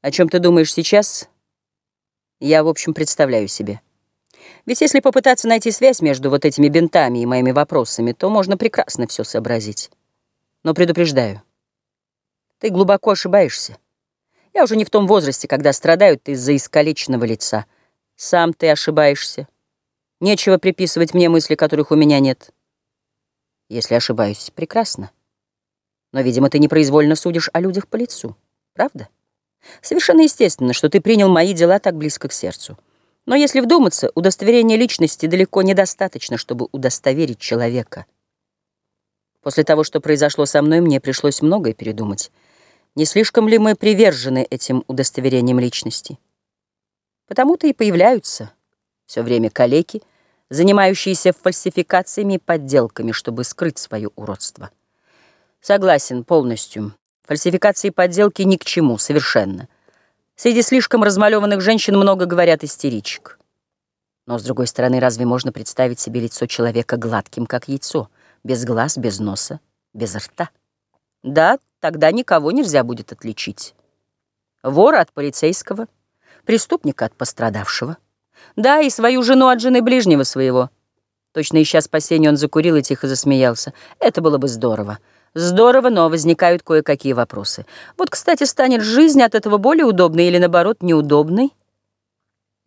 О чем ты думаешь сейчас, я, в общем, представляю себе. Ведь если попытаться найти связь между вот этими бинтами и моими вопросами, то можно прекрасно все сообразить. Но предупреждаю, ты глубоко ошибаешься. Я уже не в том возрасте, когда страдают из-за искалеченного лица. Сам ты ошибаешься. Нечего приписывать мне мысли, которых у меня нет. Если ошибаюсь, прекрасно. Но, видимо, ты непроизвольно судишь о людях по лицу. Правда? Совершенно естественно, что ты принял мои дела так близко к сердцу. Но если вдуматься, удостоверение личности далеко недостаточно, чтобы удостоверить человека. После того, что произошло со мной, мне пришлось многое передумать. Не слишком ли мы привержены этим удостоверениям личности? Потому-то и появляются все время калеки, занимающиеся фальсификациями и подделками, чтобы скрыть свое уродство. Согласен полностью. Фальсификации и подделки ни к чему, совершенно. Среди слишком размалеванных женщин много говорят истеричек. Но, с другой стороны, разве можно представить себе лицо человека гладким, как яйцо, без глаз, без носа, без рта? Да, тогда никого нельзя будет отличить. Вора от полицейского, преступника от пострадавшего. Да, и свою жену от жены ближнего своего. Точно ища спасения, он закурил и тихо засмеялся. Это было бы здорово. Здорово, но возникают кое-какие вопросы. Вот, кстати, станет жизнь от этого более удобной или, наоборот, неудобной?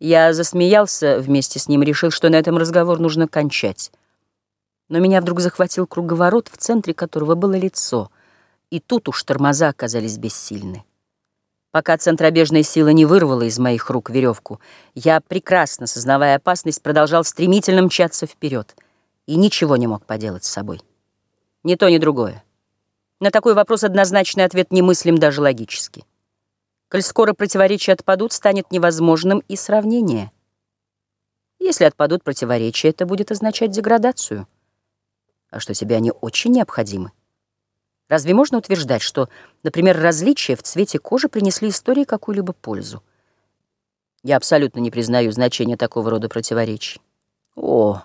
Я засмеялся вместе с ним, решил, что на этом разговор нужно кончать. Но меня вдруг захватил круговорот, в центре которого было лицо, и тут уж тормоза оказались бессильны. Пока центробежная сила не вырвала из моих рук веревку, я, прекрасно сознавая опасность, продолжал стремительно мчаться вперед и ничего не мог поделать с собой. Ни то, ни другое. На такой вопрос однозначный ответ немыслим даже логически. Коль скоро противоречия отпадут, станет невозможным и сравнение. Если отпадут противоречия, это будет означать деградацию. А что тебе они очень необходимы? Разве можно утверждать, что, например, различия в цвете кожи принесли истории какую-либо пользу? Я абсолютно не признаю значения такого рода противоречий. О,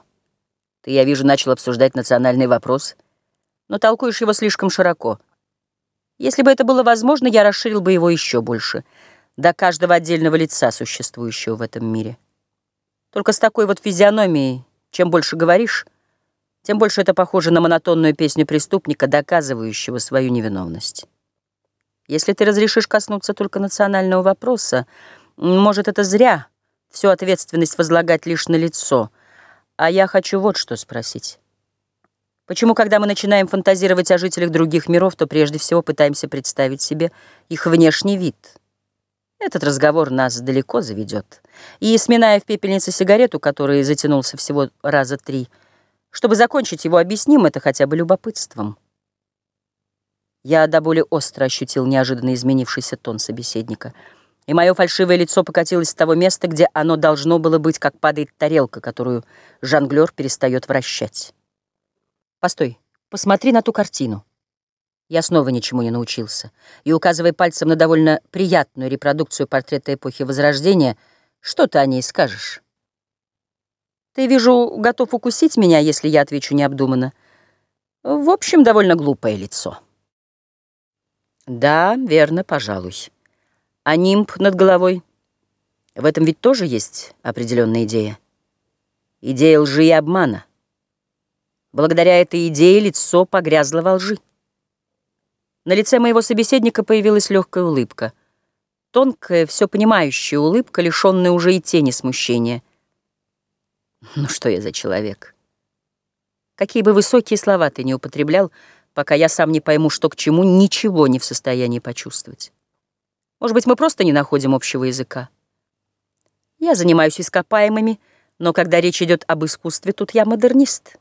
ты, я вижу, начал обсуждать национальный вопрос — но толкуешь его слишком широко. Если бы это было возможно, я расширил бы его еще больше, до каждого отдельного лица, существующего в этом мире. Только с такой вот физиономией, чем больше говоришь, тем больше это похоже на монотонную песню преступника, доказывающего свою невиновность. Если ты разрешишь коснуться только национального вопроса, может, это зря всю ответственность возлагать лишь на лицо, а я хочу вот что спросить. Почему, когда мы начинаем фантазировать о жителях других миров, то прежде всего пытаемся представить себе их внешний вид? Этот разговор нас далеко заведет. И, сминая в пепельнице сигарету, который затянулся всего раза три, чтобы закончить его, объясним это хотя бы любопытством. Я до боли остро ощутил неожиданно изменившийся тон собеседника, и мое фальшивое лицо покатилось с того места, где оно должно было быть, как падает тарелка, которую жонглер перестает вращать. Постой, посмотри на ту картину. Я снова ничему не научился. И, указывая пальцем на довольно приятную репродукцию портрета эпохи Возрождения, что ты о ней скажешь? Ты, вижу, готов укусить меня, если я отвечу необдуманно. В общем, довольно глупое лицо. Да, верно, пожалуй. А нимб над головой? В этом ведь тоже есть определенная идея. Идея лжи и обмана. Благодаря этой идее лицо погрязло во лжи. На лице моего собеседника появилась легкая улыбка. Тонкая, все понимающая улыбка, лишенная уже и тени смущения. Ну что я за человек? Какие бы высокие слова ты не употреблял, пока я сам не пойму, что к чему, ничего не в состоянии почувствовать. Может быть, мы просто не находим общего языка. Я занимаюсь ископаемыми, но когда речь идет об искусстве, тут я модернист.